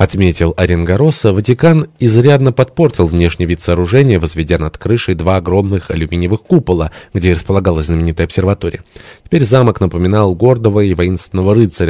Отметил Оренгороса, Ватикан изрядно подпортил внешний вид сооружения, возведя над крышей два огромных алюминиевых купола, где располагалась знаменитая обсерватория. Теперь замок напоминал гордого и воинственного рыцаря,